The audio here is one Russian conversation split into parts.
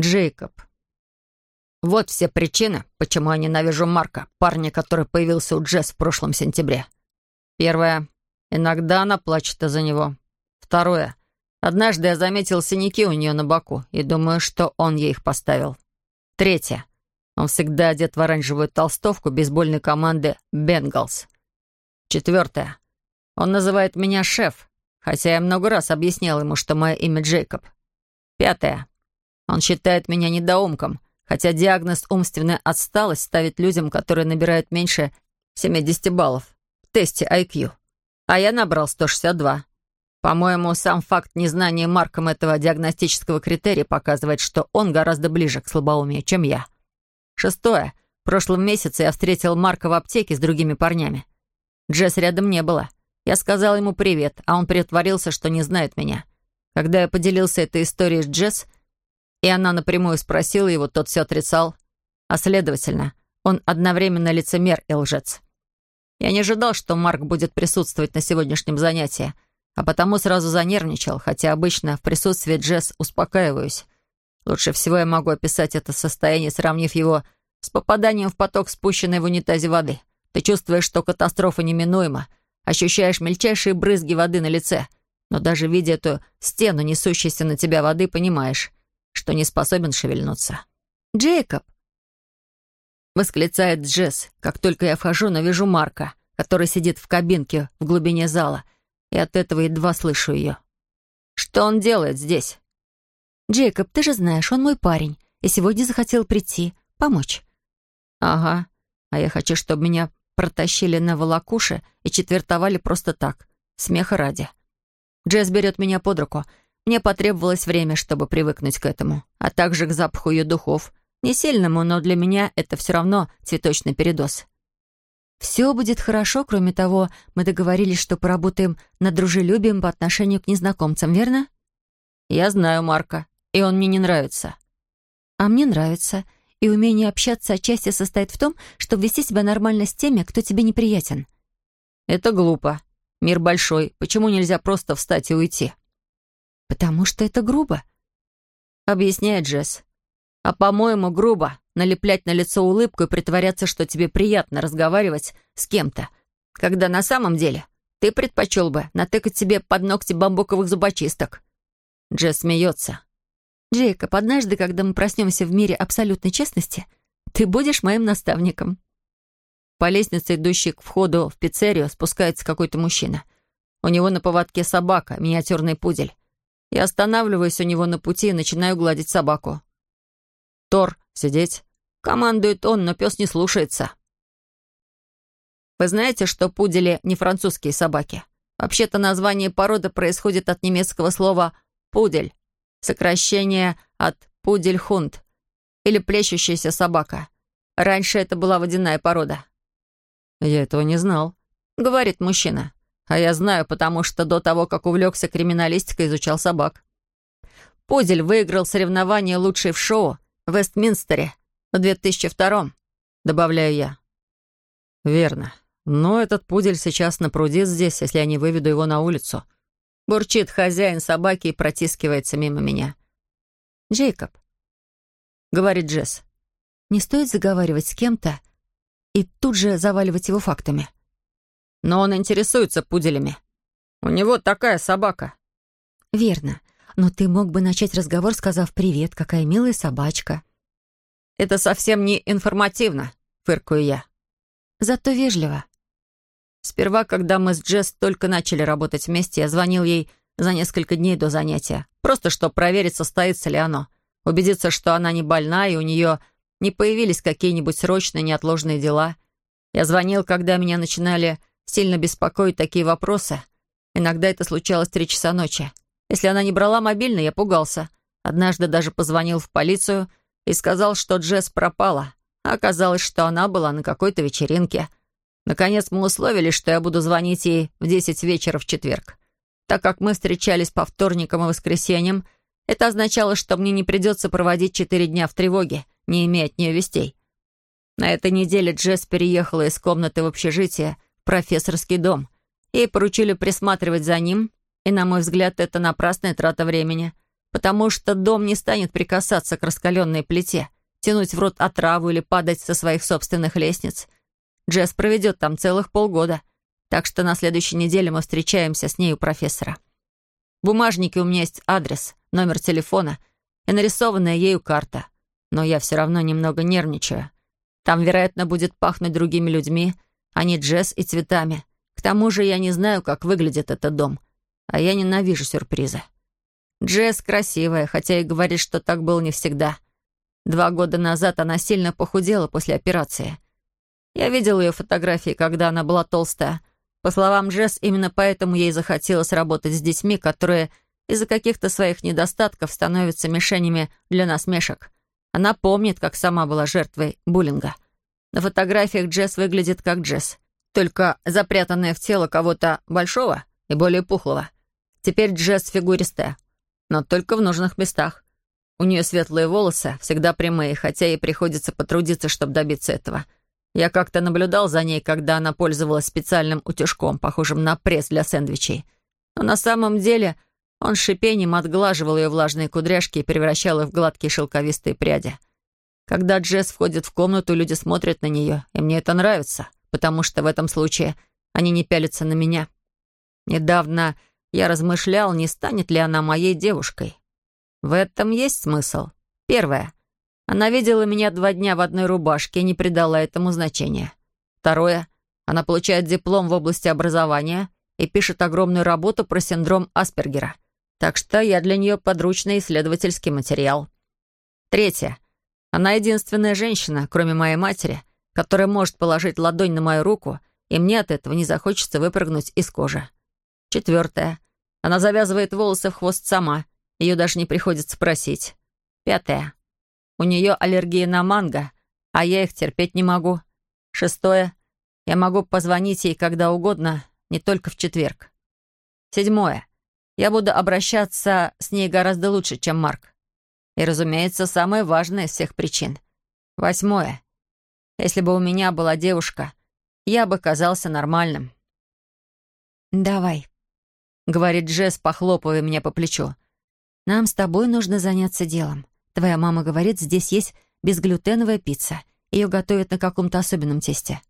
Джейкоб. Вот все причины, почему я ненавижу Марка, парня, который появился у Джесс в прошлом сентябре. Первое. Иногда она плачет из-за него. Второе. Однажды я заметил синяки у нее на боку и думаю, что он ей их поставил. Третье. Он всегда одет в оранжевую толстовку бейсбольной команды «Бенгалс». Четвертое. Он называет меня шеф, хотя я много раз объяснял ему, что мое имя Джейкоб. Пятое. Он считает меня недоумком, хотя диагноз «умственная отсталость» ставит людям, которые набирают меньше 70 баллов в тесте IQ. А я набрал 162. По-моему, сам факт незнания Марком этого диагностического критерия показывает, что он гораздо ближе к слабоумию, чем я. Шестое. В прошлом месяце я встретил Марка в аптеке с другими парнями. Джесс рядом не было. Я сказал ему привет, а он притворился, что не знает меня. Когда я поделился этой историей с Джесс, и она напрямую спросила его, тот все отрицал. А следовательно, он одновременно лицемер и лжец. Я не ожидал, что Марк будет присутствовать на сегодняшнем занятии, а потому сразу занервничал, хотя обычно в присутствии Джесс успокаиваюсь. Лучше всего я могу описать это состояние, сравнив его с попаданием в поток спущенной в унитазе воды. Ты чувствуешь, что катастрофа неминуема, ощущаешь мельчайшие брызги воды на лице, но даже видя эту стену, несущейся на тебя воды, понимаешь, что не способен шевельнуться. «Джейкоб!» Восклицает Джесс, как только я вхожу, но вижу Марка, который сидит в кабинке в глубине зала, и от этого едва слышу ее. «Что он делает здесь?» «Джейкоб, ты же знаешь, он мой парень, и сегодня захотел прийти, помочь». «Ага, а я хочу, чтобы меня протащили на волокуше и четвертовали просто так, смеха ради». Джесс берет меня под руку — мне потребовалось время, чтобы привыкнуть к этому, а также к запаху ее духов. Не сильному, но для меня это все равно цветочный передоз. «Все будет хорошо, кроме того, мы договорились, что поработаем над дружелюбием по отношению к незнакомцам, верно?» «Я знаю Марка, и он мне не нравится». «А мне нравится, и умение общаться отчасти состоит в том, чтобы вести себя нормально с теми, кто тебе неприятен». «Это глупо. Мир большой. Почему нельзя просто встать и уйти?» «Потому что это грубо», — объясняет Джесс. «А, по-моему, грубо налеплять на лицо улыбку и притворяться, что тебе приятно разговаривать с кем-то, когда на самом деле ты предпочел бы натыкать себе под ногти бамбуковых зубочисток». Джесс смеется. «Джейкоб, однажды, когда мы проснемся в мире абсолютной честности, ты будешь моим наставником». По лестнице, идущей к входу в пиццерию, спускается какой-то мужчина. У него на поводке собака, миниатюрный пудель. Я останавливаюсь у него на пути и начинаю гладить собаку. «Тор, сидеть!» Командует он, но пес не слушается. Вы знаете, что пудели не французские собаки? Вообще-то название породы происходит от немецкого слова «пудель», сокращение от «пудельхунд» или «плещущаяся собака». Раньше это была водяная порода. «Я этого не знал», — говорит мужчина. А я знаю, потому что до того, как увлекся криминалистикой, изучал собак. Пудель выиграл соревнование «Лучший в шоу» в Вестминстере в 2002-м, добавляю я. Верно. Но этот пудель сейчас напрудит здесь, если я не выведу его на улицу. Бурчит хозяин собаки и протискивается мимо меня. «Джейкоб», — говорит Джесс, — «не стоит заговаривать с кем-то и тут же заваливать его фактами» но он интересуется пуделями. У него такая собака». «Верно. Но ты мог бы начать разговор, сказав «Привет, какая милая собачка». «Это совсем не информативно», — фыркаю я. «Зато вежливо». Сперва, когда мы с Джесс только начали работать вместе, я звонил ей за несколько дней до занятия, просто чтобы проверить, состоится ли оно, убедиться, что она не больна и у нее не появились какие-нибудь срочные неотложные дела. Я звонил, когда меня начинали сильно беспокоить такие вопросы. Иногда это случалось три часа ночи. Если она не брала мобильный, я пугался. Однажды даже позвонил в полицию и сказал, что Джесс пропала. А оказалось, что она была на какой-то вечеринке. Наконец мы условились, что я буду звонить ей в десять вечера в четверг. Так как мы встречались по вторникам и воскресеньям, это означало, что мне не придется проводить четыре дня в тревоге, не имея от нее вестей. На этой неделе Джесс переехала из комнаты в общежитие, профессорский дом. Ей поручили присматривать за ним, и, на мой взгляд, это напрасная трата времени, потому что дом не станет прикасаться к раскаленной плите, тянуть в рот отраву или падать со своих собственных лестниц. Джесс проведет там целых полгода, так что на следующей неделе мы встречаемся с ней у профессора. В бумажнике у меня есть адрес, номер телефона и нарисованная ею карта, но я все равно немного нервничаю. Там, вероятно, будет пахнуть другими людьми, а не Джесс и цветами. К тому же я не знаю, как выглядит этот дом, а я ненавижу сюрпризы. Джесс красивая, хотя и говорит, что так было не всегда. Два года назад она сильно похудела после операции. Я видел ее фотографии, когда она была толстая. По словам Джесс, именно поэтому ей захотелось работать с детьми, которые из-за каких-то своих недостатков становятся мишенями для насмешек. Она помнит, как сама была жертвой буллинга. На фотографиях Джесс выглядит как Джесс, только запрятанная в тело кого-то большого и более пухлого. Теперь Джесс фигуристая, но только в нужных местах. У нее светлые волосы, всегда прямые, хотя ей приходится потрудиться, чтобы добиться этого. Я как-то наблюдал за ней, когда она пользовалась специальным утюжком, похожим на пресс для сэндвичей. Но на самом деле он шипением отглаживал ее влажные кудряшки и превращал их в гладкие шелковистые пряди. Когда Джесс входит в комнату, люди смотрят на нее, и мне это нравится, потому что в этом случае они не пялятся на меня. Недавно я размышлял, не станет ли она моей девушкой. В этом есть смысл. Первое. Она видела меня два дня в одной рубашке и не придала этому значения. Второе. Она получает диплом в области образования и пишет огромную работу про синдром Аспергера. Так что я для нее подручный исследовательский материал. Третье. Она единственная женщина, кроме моей матери, которая может положить ладонь на мою руку, и мне от этого не захочется выпрыгнуть из кожи. Четвертое. Она завязывает волосы в хвост сама. Ее даже не приходится просить. Пятое. У нее аллергия на манго, а я их терпеть не могу. Шестое. Я могу позвонить ей когда угодно, не только в четверг. Седьмое. Я буду обращаться с ней гораздо лучше, чем Марк. И, разумеется, самое важное из всех причин. Восьмое. Если бы у меня была девушка, я бы казался нормальным. «Давай», — говорит Джесс, похлопывая меня по плечу. «Нам с тобой нужно заняться делом. Твоя мама говорит, здесь есть безглютеновая пицца. Ее готовят на каком-то особенном тесте».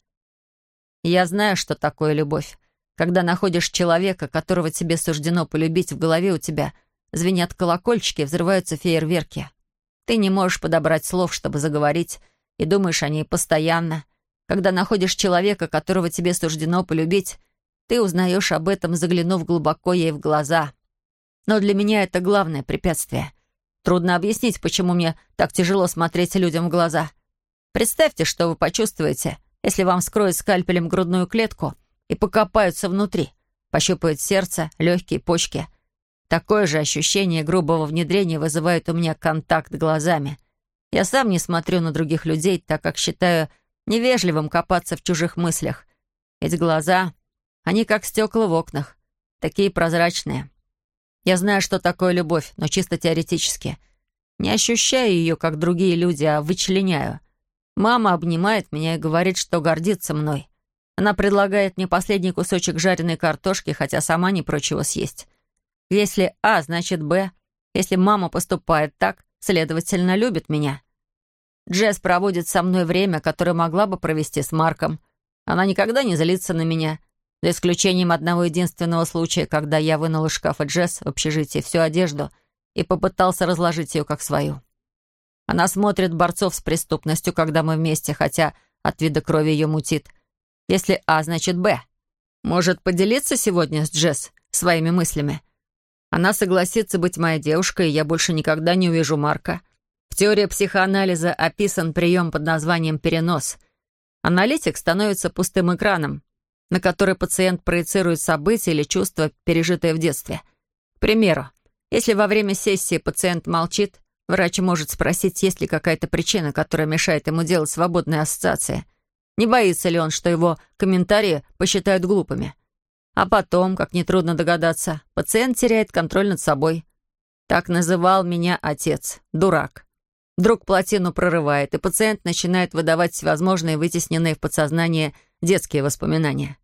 «Я знаю, что такое любовь. Когда находишь человека, которого тебе суждено полюбить, в голове у тебя звенят колокольчики, взрываются фейерверки. Ты не можешь подобрать слов, чтобы заговорить, и думаешь о ней постоянно. Когда находишь человека, которого тебе суждено полюбить, ты узнаешь об этом, заглянув глубоко ей в глаза. Но для меня это главное препятствие. Трудно объяснить, почему мне так тяжело смотреть людям в глаза. Представьте, что вы почувствуете, если вам скроют скальпелем грудную клетку и покопаются внутри, пощупают сердце, легкие, почки. Такое же ощущение грубого внедрения вызывает у меня контакт глазами. Я сам не смотрю на других людей, так как считаю невежливым копаться в чужих мыслях. Ведь глаза они как стекла в окнах, такие прозрачные. Я знаю, что такое любовь, но чисто теоретически. Не ощущаю ее, как другие люди, а вычленяю. Мама обнимает меня и говорит, что гордится мной. Она предлагает мне последний кусочек жареной картошки, хотя сама не прочь его съесть. Если А, значит Б. Если мама поступает так, следовательно, любит меня. Джесс проводит со мной время, которое могла бы провести с Марком. Она никогда не злится на меня, за исключением одного единственного случая, когда я вынул из шкафа Джесс в общежитии всю одежду и попытался разложить ее как свою. Она смотрит борцов с преступностью, когда мы вместе, хотя от вида крови ее мутит. Если А, значит Б. Может поделиться сегодня с Джесс своими мыслями? Она согласится быть моей девушкой, и я больше никогда не увижу Марка. В теории психоанализа описан прием под названием «перенос». Аналитик становится пустым экраном, на который пациент проецирует события или чувства, пережитые в детстве. К примеру, если во время сессии пациент молчит, врач может спросить, есть ли какая-то причина, которая мешает ему делать свободные ассоциации. Не боится ли он, что его комментарии посчитают глупыми? А потом, как нетрудно догадаться, пациент теряет контроль над собой. Так называл меня отец. Дурак. Вдруг плотину прорывает, и пациент начинает выдавать всевозможные вытесненные в подсознание детские воспоминания.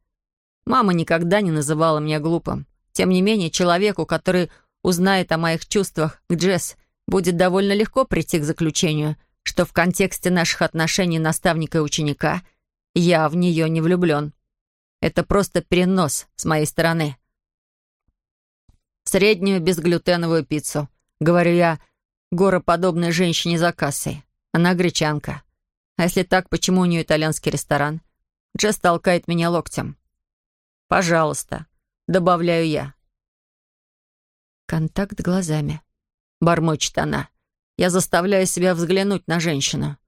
Мама никогда не называла меня глупым. Тем не менее, человеку, который узнает о моих чувствах к Джесс, будет довольно легко прийти к заключению, что в контексте наших отношений наставника и ученика я в нее не влюблен. Это просто перенос с моей стороны. Среднюю безглютеновую пиццу. Говорю я гороподобной женщине за кассой. Она гречанка. А если так, почему у нее итальянский ресторан? Джесс толкает меня локтем. «Пожалуйста», — добавляю я. Контакт глазами. Бормочет она. Я заставляю себя взглянуть на женщину.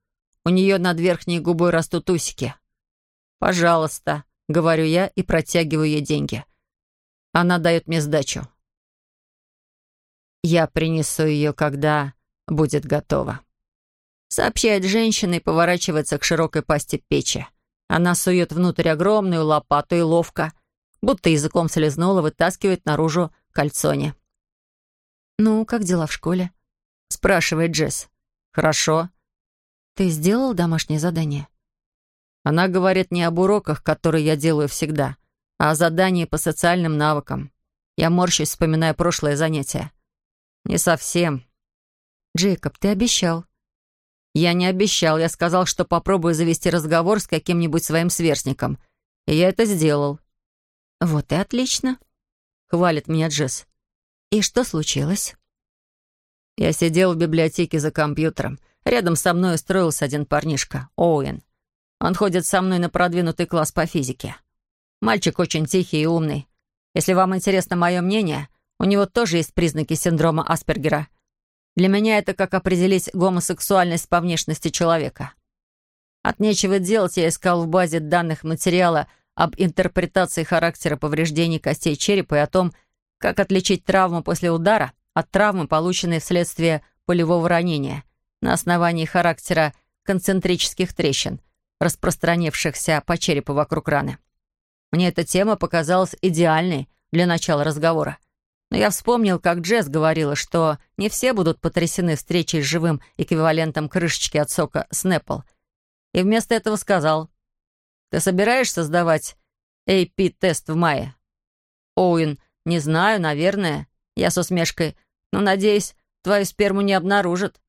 У нее над верхней губой растут усики. «Пожалуйста», — говорю я и протягиваю ей деньги. Она дает мне сдачу. «Я принесу ее, когда будет готова», — сообщает женщина и поворачивается к широкой пасти печи. Она сует внутрь огромную лопату и ловко, будто языком слезнула, вытаскивает наружу кальцоне. «Ну, как дела в школе?» — спрашивает Джесс. «Хорошо». «Ты сделал домашнее задание?» Она говорит не об уроках, которые я делаю всегда, а о задании по социальным навыкам. Я морщусь, вспоминая прошлое занятие. «Не совсем». «Джейкоб, ты обещал». «Я не обещал. Я сказал, что попробую завести разговор с каким-нибудь своим сверстником. И я это сделал». «Вот и отлично», — хвалит меня Джесс. «И что случилось?» Я сидел в библиотеке за компьютером. Рядом со мной устроился один парнишка, Оуэн. Он ходит со мной на продвинутый класс по физике. Мальчик очень тихий и умный. Если вам интересно мое мнение, у него тоже есть признаки синдрома Аспергера. Для меня это как определить гомосексуальность по внешности человека. От нечего делать я искал в базе данных материала об интерпретации характера повреждений костей черепа и о том, как отличить травму после удара от травмы, полученной вследствие полевого ранения, на основании характера концентрических трещин, распространившихся по черепу вокруг раны. Мне эта тема показалась идеальной для начала разговора. Но я вспомнил, как Джесс говорила, что не все будут потрясены встречей с живым эквивалентом крышечки от сока Снэппл. И вместо этого сказал, «Ты собираешься сдавать AP-тест в мае?» Оуэн «Не знаю, наверное». Я с усмешкой. «Но, надеюсь, твою сперму не обнаружат».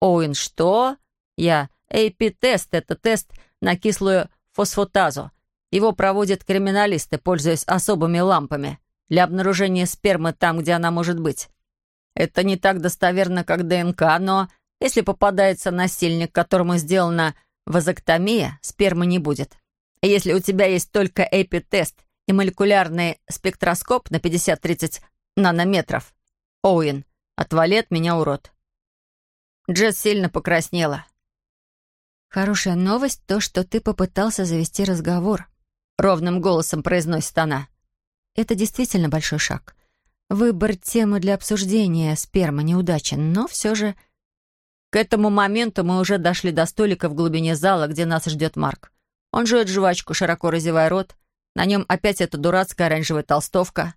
«Оуэн, что?» Я. «AP-тест — это тест на кислую фосфотазу. Его проводят криминалисты, пользуясь особыми лампами для обнаружения спермы там, где она может быть. Это не так достоверно, как ДНК, но если попадается насильник, которому сделана вазоктомия, спермы не будет. Если у тебя есть только AP-тест и молекулярный спектроскоп на 50-30 нанометров. Оуэн, отвали от меня, урод. Джесс сильно покраснела. «Хорошая новость то, что ты попытался завести разговор», — ровным голосом произносит она. «Это действительно большой шаг. Выбор темы для обсуждения сперма неудачен, но все же...» К этому моменту мы уже дошли до столика в глубине зала, где нас ждет Марк. Он жует жвачку, широко разевая рот, на нем опять эта дурацкая оранжевая толстовка.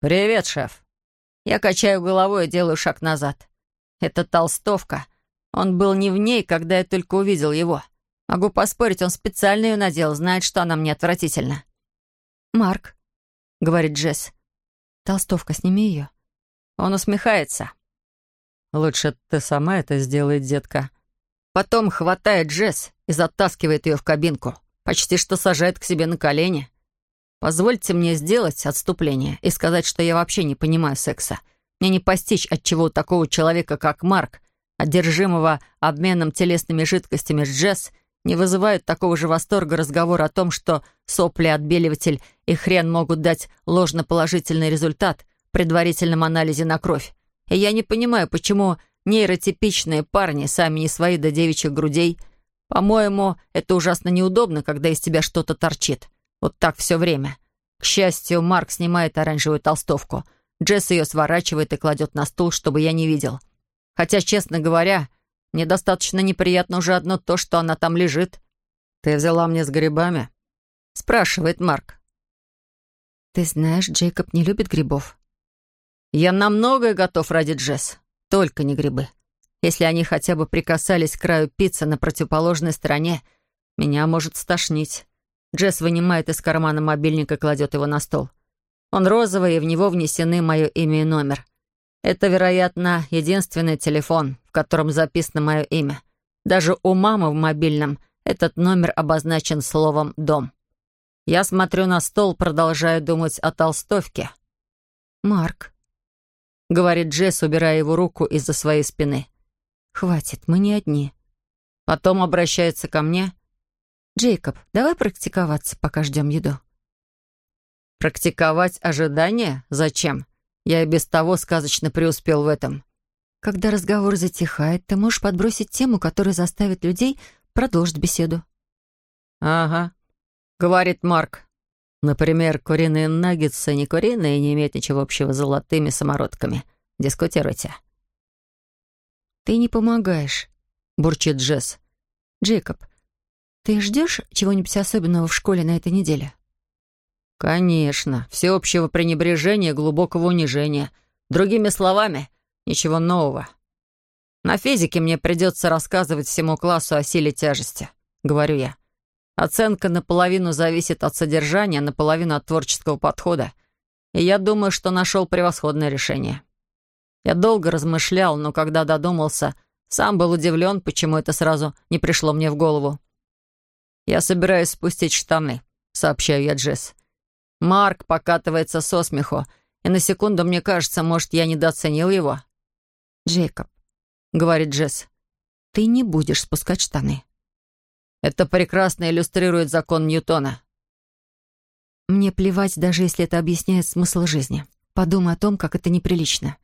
«Привет, шеф!» Я качаю головой и делаю шаг назад. Это толстовка. Он был не в ней, когда я только увидел его. Могу поспорить, он специально ее надел, знает, что она мне отвратительна. «Марк», — говорит Джесс, — «толстовка, сними ее». Он усмехается. «Лучше ты сама это сделай, детка». Потом хватает Джесс и затаскивает ее в кабинку почти что сажает к себе на колени. Позвольте мне сделать отступление и сказать, что я вообще не понимаю секса. Мне не постичь, от чего у такого человека, как Марк, одержимого обменом телесными жидкостями с Джесс, не вызывают такого же восторга разговор о том, что сопли, отбеливатель и хрен могут дать ложноположительный результат в предварительном анализе на кровь. И я не понимаю, почему нейротипичные парни, сами не свои до девичьих грудей – по-моему, это ужасно неудобно, когда из тебя что-то торчит. Вот так все время. К счастью, Марк снимает оранжевую толстовку. Джесс ее сворачивает и кладет на стул, чтобы я не видел. Хотя, честно говоря, мне достаточно неприятно уже одно то, что она там лежит. «Ты взяла мне с грибами?» — спрашивает Марк. «Ты знаешь, Джейкоб не любит грибов». «Я на многое готов ради Джесс, только не грибы». Если они хотя бы прикасались к краю пиццы на противоположной стороне, меня может стошнить. Джесс вынимает из кармана мобильник и кладет его на стол. Он розовый, и в него внесены мое имя и номер. Это, вероятно, единственный телефон, в котором записано мое имя. Даже у мамы в мобильном этот номер обозначен словом «дом». Я смотрю на стол, продолжаю думать о толстовке. «Марк», — говорит Джесс, убирая его руку из-за своей спины. «Хватит, мы не одни». Потом обращается ко мне. «Джейкоб, давай практиковаться, пока ждем еду». «Практиковать ожидание? Зачем? Я и без того сказочно преуспел в этом». Когда разговор затихает, ты можешь подбросить тему, которая заставит людей продолжить беседу. «Ага», — говорит Марк. Например, куриные наггетсы не куриные и не имеют ничего общего с золотыми самородками. Дискутируйте. «Ты не помогаешь», — бурчит Джесс. «Джейкоб, ты ждешь чего-нибудь особенного в школе на этой неделе?» «Конечно. Всеобщего пренебрежения, глубокого унижения. Другими словами, ничего нового. На физике мне придется рассказывать всему классу о силе тяжести», — говорю я. Оценка наполовину зависит от содержания, наполовину от творческого подхода. И я думаю, что нашел превосходное решение. Я долго размышлял, но когда додумался, сам был удивлен, почему это сразу не пришло мне в голову. «Я собираюсь спустить штаны», — сообщаю я Джесс. Марк покатывается со смеху, и на секунду мне кажется, может, я недооценил его. «Джейкоб», — говорит Джесс, — «ты не будешь спускать штаны». Это прекрасно иллюстрирует закон Ньютона. Мне плевать, даже если это объясняет смысл жизни. Подумай о том, как это неприлично.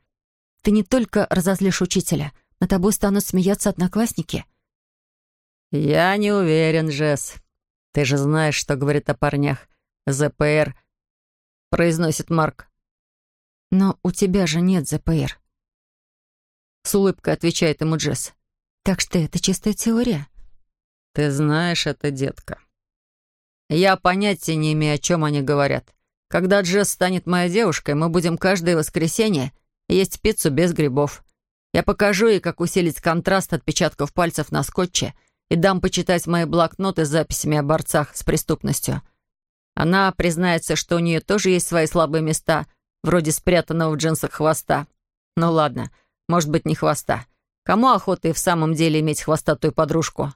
Ты не только разозлишь учителя, на тобой станут смеяться одноклассники. Я не уверен, Джесс. Ты же знаешь, что говорит о парнях. ЗПР, произносит Марк. Но у тебя же нет ЗПР. С улыбкой отвечает ему Джесс. Так что это чистая теория. «Ты знаешь это, детка». Я понятия не имею, о чем они говорят. Когда Джесс станет моей девушкой, мы будем каждое воскресенье есть пиццу без грибов. Я покажу ей, как усилить контраст отпечатков пальцев на скотче и дам почитать мои блокноты с записями о борцах с преступностью. Она признается, что у нее тоже есть свои слабые места, вроде спрятанного в джинсах хвоста. Ну ладно, может быть, не хвоста. Кому охота и в самом деле иметь хвостатую подружку?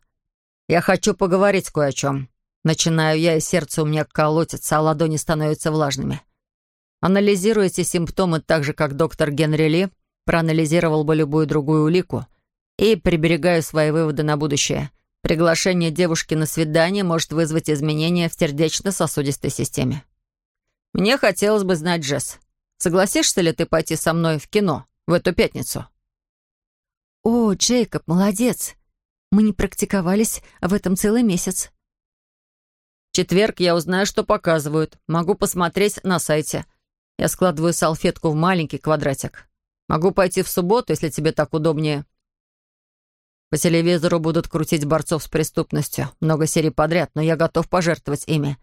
«Я хочу поговорить кое о чем». Начинаю я, и сердце у меня колотится, а ладони становятся влажными. Анализируйте симптомы так же, как доктор Генри Ли проанализировал бы любую другую улику, и приберегаю свои выводы на будущее. Приглашение девушки на свидание может вызвать изменения в сердечно-сосудистой системе. Мне хотелось бы знать, Джесс, согласишься ли ты пойти со мной в кино в эту пятницу? «О, Джейкоб, молодец! Мы не практиковались в этом целый месяц. В четверг я узнаю, что показывают. Могу посмотреть на сайте. Я складываю салфетку в маленький квадратик. Могу пойти в субботу, если тебе так удобнее. По телевизору будут крутить борцов с преступностью. Много серий подряд, но я готов пожертвовать ими.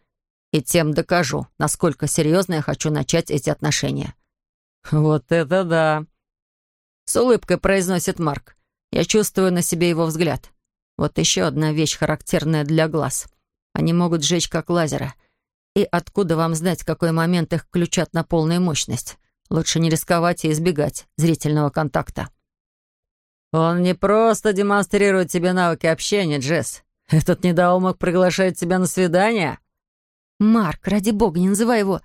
И тем докажу, насколько серьезно я хочу начать эти отношения. «Вот это да!» С улыбкой произносит Марк. Я чувствую на себе его взгляд. Вот еще одна вещь, характерная для глаз. Они могут сжечь как лазера. И откуда вам знать, в какой момент их включат на полную мощность? Лучше не рисковать и избегать зрительного контакта. «Он не просто демонстрирует тебе навыки общения, Джесс. Этот недоумок приглашает тебя на свидание?» «Марк, ради бога, не называй его...»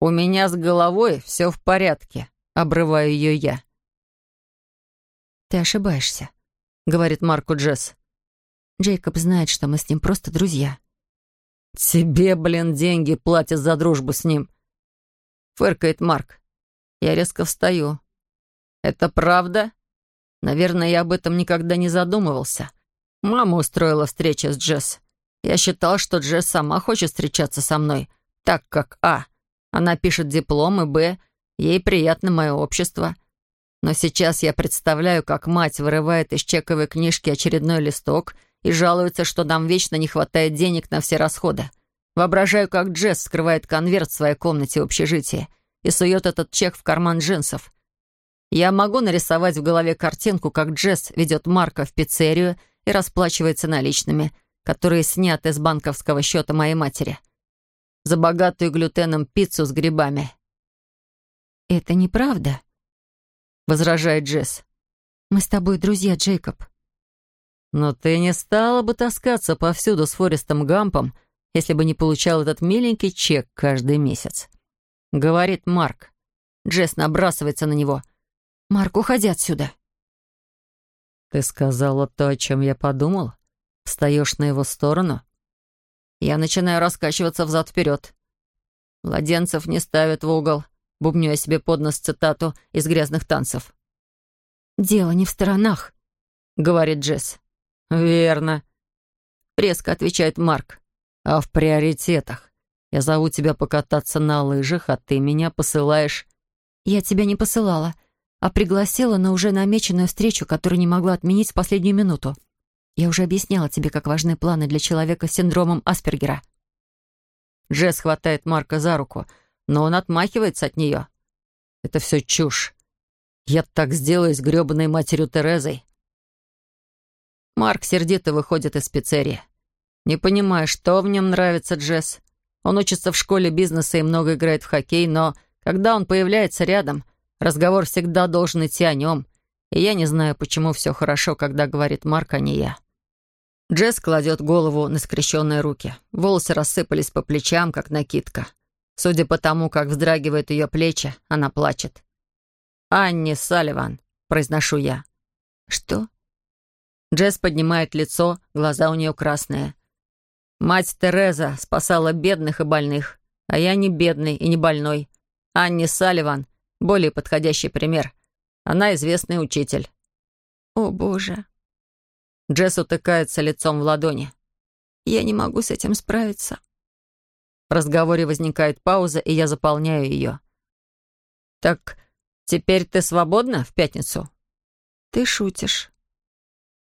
«У меня с головой все в порядке», — обрываю ее я. «Ты ошибаешься говорит Марку Джесс. Джейкоб знает, что мы с ним просто друзья. «Тебе, блин, деньги платят за дружбу с ним!» Фыркает Марк. Я резко встаю. «Это правда?» Наверное, я об этом никогда не задумывался. Мама устроила встречу с Джесс. Я считал, что Джесс сама хочет встречаться со мной, так как А. Она пишет диплом, и Б. Ей приятно мое общество. Но сейчас я представляю, как мать вырывает из чековой книжки очередной листок и жалуется, что нам вечно не хватает денег на все расходы. Воображаю, как Джесс скрывает конверт в своей комнате в общежитии и сует этот чек в карман джинсов. Я могу нарисовать в голове картинку, как Джесс ведет Марка в пиццерию и расплачивается наличными, которые сняты с банковского счета моей матери. за богатую глютеном пиццу с грибами». «Это неправда», — возражает Джесс. «Мы с тобой друзья, Джейкоб». «Но ты не стала бы таскаться повсюду с Форестом Гампом, если бы не получал этот миленький чек каждый месяц», — говорит Марк. Джесс набрасывается на него. «Марк, уходи отсюда». «Ты сказала то, о чем я подумал? Встаешь на его сторону?» Я начинаю раскачиваться взад-вперед. Младенцев не ставят в угол, бубню я себе под нос цитату из «Грязных танцев». «Дело не в сторонах», — говорит Джесс. «Верно», — резко отвечает Марк. «А в приоритетах. Я зову тебя покататься на лыжах, а ты меня посылаешь...» «Я тебя не посылала а пригласила на уже намеченную встречу, которую не могла отменить в последнюю минуту. Я уже объясняла тебе, как важны планы для человека с синдромом Аспергера. Джесс хватает Марка за руку, но он отмахивается от нее. Это все чушь. Я так сделаю с гребаной матерью Терезой. Марк сердито выходит из пиццерии. Не понимая, что в нем нравится Джесс. Он учится в школе бизнеса и много играет в хоккей, но когда он появляется рядом — Разговор всегда должен идти о нем, и я не знаю, почему все хорошо, когда говорит Марк, а не я. Джесс кладет голову на скрещенные руки. Волосы рассыпались по плечам, как накидка. Судя по тому, как вздрагивают ее плечи, она плачет. «Анни Салливан», — произношу я. «Что?» Джесс поднимает лицо, глаза у нее красные. «Мать Тереза спасала бедных и больных, а я не бедный и не больной. Анни Салливан — более подходящий пример. Она известный учитель». «О, Боже!» Джесс утыкается лицом в ладони. «Я не могу с этим справиться». В разговоре возникает пауза, и я заполняю ее. «Так теперь ты свободна в пятницу?» «Ты шутишь».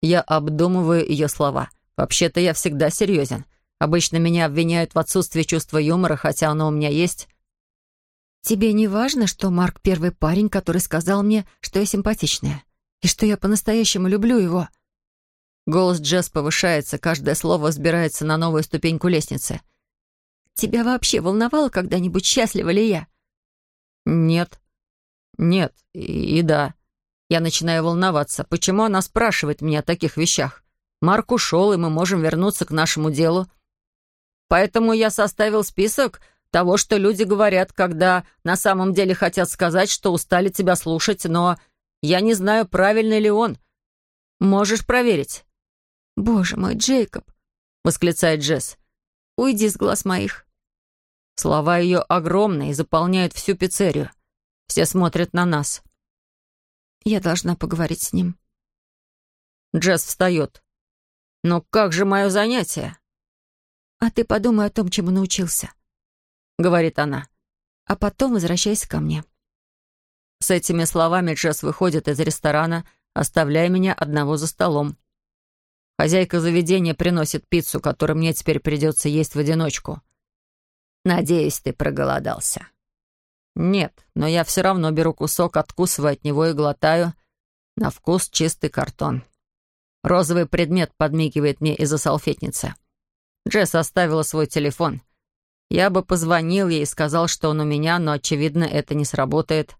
Я обдумываю ее слова. Вообще-то я всегда серьезен. Обычно меня обвиняют в отсутствии чувства юмора, хотя оно у меня есть. «Тебе не важно, что Марк первый парень, который сказал мне, что я симпатичная, и что я по-настоящему люблю его?» Голос Джесс повышается, каждое слово взбирается на новую ступеньку лестницы. «Тебя вообще волновало когда-нибудь, счастлива ли я?» «Нет. Нет. И, и да. Я начинаю волноваться. Почему она спрашивает меня о таких вещах? Марк ушел, и мы можем вернуться к нашему делу. Поэтому я составил список того, что люди говорят, когда на самом деле хотят сказать, что устали тебя слушать, но я не знаю, правильный ли он. Можешь проверить». «Боже мой, Джейкоб!» — восклицает Джесс. «Уйди с глаз моих». Слова ее огромные и заполняют всю пиццерию. Все смотрят на нас. «Я должна поговорить с ним». Джесс встает. «Но как же мое занятие?» «А ты подумай о том, чему научился. — говорит она. «А потом возвращайся ко мне». С этими словами Джесс выходит из ресторана, оставляя меня одного за столом. Хозяйка заведения приносит пиццу, которую мне теперь придется есть в одиночку. «Надеюсь, ты проголодался». «Нет, но я все равно беру кусок, откусываю от него и глотаю. На вкус чистый картон». Розовый предмет подмигивает мне из-за салфетницы. Джесс оставила свой телефон — я бы позвонил ей и сказал, что он у меня, но, очевидно, это не сработает.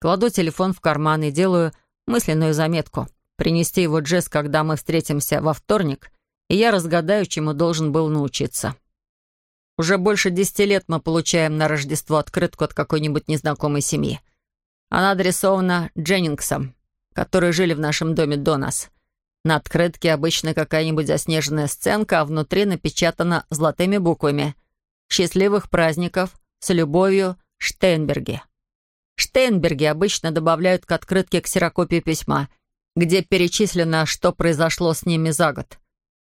Кладу телефон в карман и делаю мысленную заметку. Принести его Джесс, когда мы встретимся во вторник, и я разгадаю, чему должен был научиться. Уже больше десяти лет мы получаем на Рождество открытку от какой-нибудь незнакомой семьи. Она адресована Дженнингсам, которые жили в нашем доме до нас. На открытке обычно какая-нибудь заснеженная сценка, а внутри напечатано золотыми буквами — Счастливых праздников! С любовью, Штейнберги. Штейнберги обычно добавляют к открытке ксерокопию письма, где перечислено, что произошло с ними за год.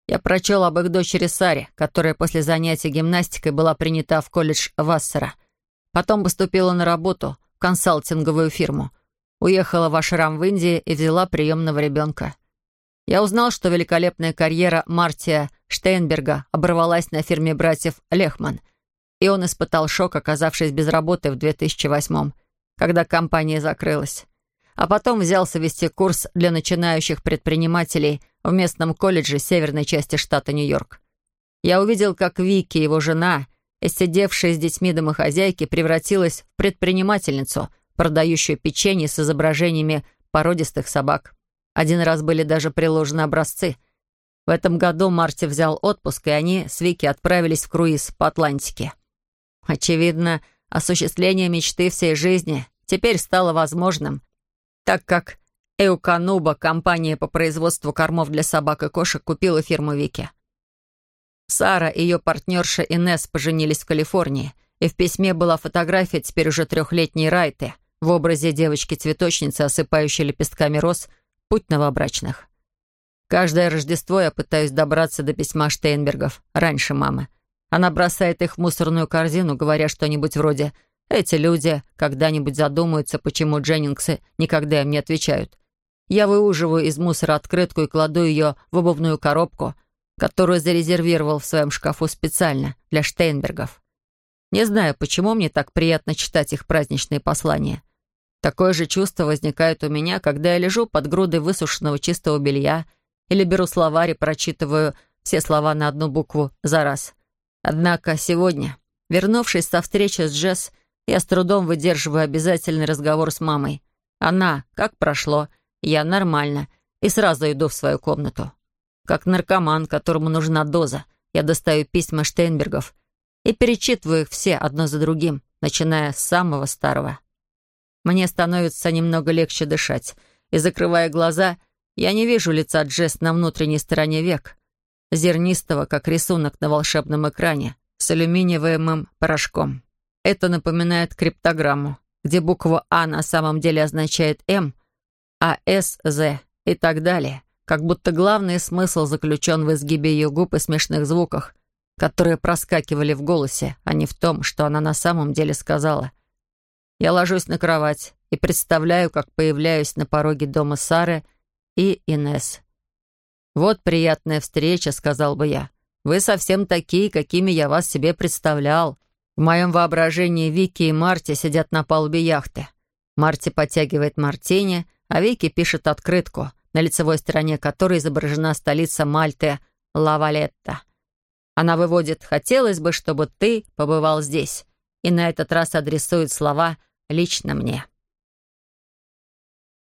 Я прочел об их дочери Саре, которая после занятий гимнастикой была принята в колледж Вассера. Потом поступила на работу в консалтинговую фирму. Уехала в Ашрам в Индии и взяла приемного ребенка. Я узнал, что великолепная карьера Мартия Штейнберга оборвалась на фирме братьев Лехман, и он испытал шок, оказавшись без работы в 2008 когда компания закрылась. А потом взялся вести курс для начинающих предпринимателей в местном колледже северной части штата Нью-Йорк. Я увидел, как Вики, его жена, из сидевшей с детьми домохозяйки превратилась в предпринимательницу, продающую печенье с изображениями породистых собак. Один раз были даже приложены образцы. В этом году Марти взял отпуск, и они с Вики отправились в круиз по Атлантике. Очевидно, осуществление мечты всей жизни теперь стало возможным, так как Эукануба, компания по производству кормов для собак и кошек, купила фирму Вики. Сара и ее партнерша Инесс поженились в Калифорнии, и в письме была фотография теперь уже трехлетней Райты в образе девочки-цветочницы, осыпающей лепестками роз путь новобрачных. Каждое Рождество я пытаюсь добраться до письма Штейнбергов, раньше мамы. Она бросает их в мусорную корзину, говоря что-нибудь вроде «Эти люди когда-нибудь задумаются, почему Дженнингсы никогда им не отвечают». Я выуживаю из мусора открытку и кладу ее в обувную коробку, которую зарезервировал в своем шкафу специально для Штейнбергов. Не знаю, почему мне так приятно читать их праздничные послания. Такое же чувство возникает у меня, когда я лежу под грудой высушенного чистого белья или беру словарь и прочитываю все слова на одну букву за раз. Однако сегодня, вернувшись со встречи с Джесс, я с трудом выдерживаю обязательный разговор с мамой. Она, как прошло, я нормально, и сразу иду в свою комнату. Как наркоман, которому нужна доза, я достаю письма Штейнбергов и перечитываю их все одно за другим, начиная с самого старого. Мне становится немного легче дышать, и, закрывая глаза, я не вижу лица Джесс на внутренней стороне век, зернистого, как рисунок на волшебном экране, с алюминиевым порошком. Это напоминает криптограмму, где буква «А» на самом деле означает «М», а «С», «З» и так далее как будто главный смысл заключен в изгибе ее губ и смешных звуках, которые проскакивали в голосе, а не в том, что она на самом деле сказала. Я ложусь на кровать и представляю, как появляюсь на пороге дома Сары и Инес. «Вот приятная встреча», — сказал бы я. «Вы совсем такие, какими я вас себе представлял. В моем воображении Вики и Марти сидят на палубе яхты. Марти подтягивает мартини, а Вики пишет открытку — на лицевой стороне которой изображена столица Мальты Лавалетта. Она выводит «Хотелось бы, чтобы ты побывал здесь» и на этот раз адресует слова лично мне.